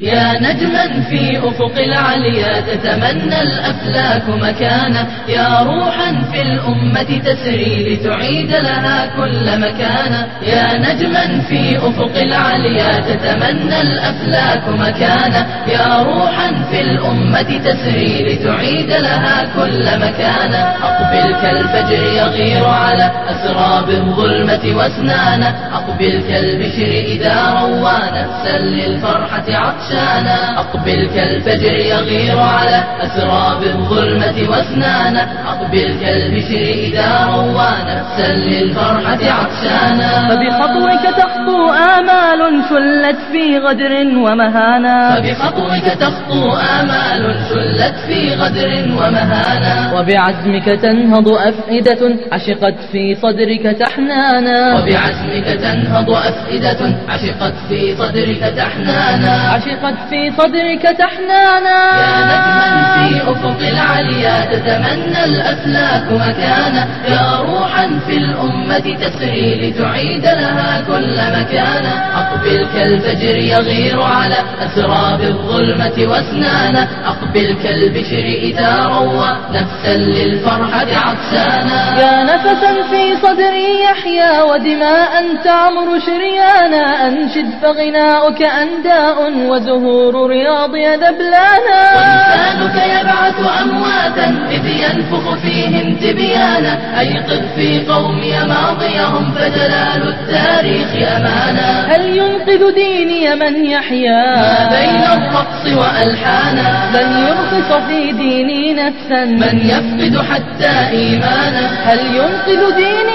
يا نجما في أفق العليا تتمنى الأفلاك مكانا. يا روحا في الأمة تسري لتعيد لها كل مكانا. يا نجما في أفق العليا تتمنى الأفلاك مكانا. يا روحا في الأمة تسري لتعيد لها كل مكانا. أقبل كالفجر يغير على أسراب الظلمة واسنانا. أقبل كالبشر إذا روى نفسا للفرحة عطشا عطشانا أقبل كالفجر يغير على أسراب الظلمة وأسنانا. أقبل كالبشر إذا روى نفسا للفرحة عطشانا. فبخطوك تخطو آمال شلت في غدر ومهانا. فبخطوك تخطو آمال شلت في غدر ومهانا. وبعزمك تنهض أفئدة عشقت في صدرك تحنانا. وبعزمك تنهض أفئدة عشقت في صدرك تحنانا. عشقت في صدرك تحنانا. يا نجما في أفق العليا تتمنى الأفلاك مكانا. يا روحا في الأمة تسري لتعيد لها كل مكانا. أقبل كالفجر يغير على أسراب الظلمة واسنانا. أقبل كالبشر إذا روى نفسا للفرحة عطشانا يا نفسا في صدري يحيا ودماء تعمر شريانا. أنشد فغناؤك أنداء وزهور رياضي ذبلانا ولسانك يبعث أمواتا إذ ينفخ فيهم تبيانا. أيقظ في قومي ماضيهم فجلال التاريخ أمانا. هل ينقذ ديني من يحيا؟ ما بين الرقص وألحانا. من يرقص في ديني نفسا؟ من يفقد حتى إيمانا. هل ينقذ ديني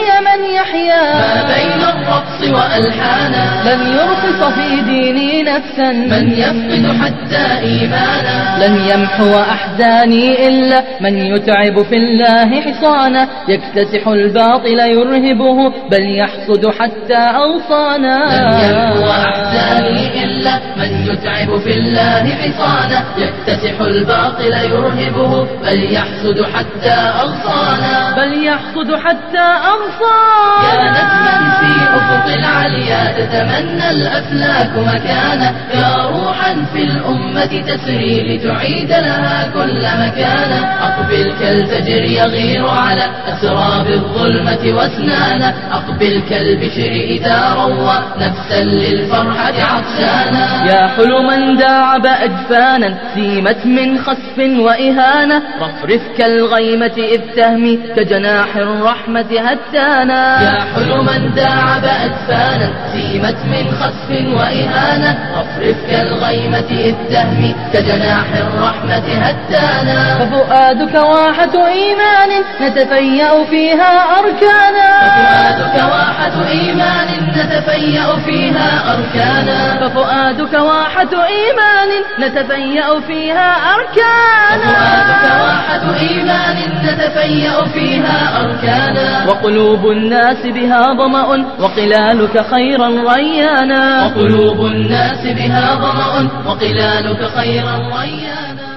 الرقص وألحانا. من يرقص في ديني نفسا. من يفقد حتى إيمانا. لن يمحو أحزاني إلا. من يتعب في الله حصانا. يكتسح الباطل يرهبه. بل يحصد حتى أوصانا. لن يمحو أحزاني من يتعب في الله حصانا يكتسح الباطل يرهبه بل يحسد حتى أغصانا. بل يحصد حتى يا أغصانا نجما في أفق العليا تتمنى الأفلاك مكانا. يا روحا في الأمة تسري لتعيد لها كل مكانا. أقبل كالفجر يغير على أسراب الظلمة واسنانا. أقبل كالبشر إذا روى نفسا للفرحة عطشانا. يا حلما داعب أجفانا سيمت من خسف وإهانة. رفرف كالغيمة إذ تهمي كجناح الرحمة هتانا. يا حلما داعب أدفانا سيمت من خسف وإهانة. أفرف كالغيمة إذ تهمي كجناح الرحمة هتانا. ففؤادك واحة إيمان نتفيأ فيها أركانا. ففؤادك واحة إيمان نتفيأ فيها أركانا. ففؤادك واحة إيمان نتفيأ فيها أركانا. واحة إيمان نتفيأ فيها أركانا. وقلوب الناس بها ظمأ وقلالك خيرا ريانا. وقلوب الناس بها ظمأ وقلالك خيرا ريانا.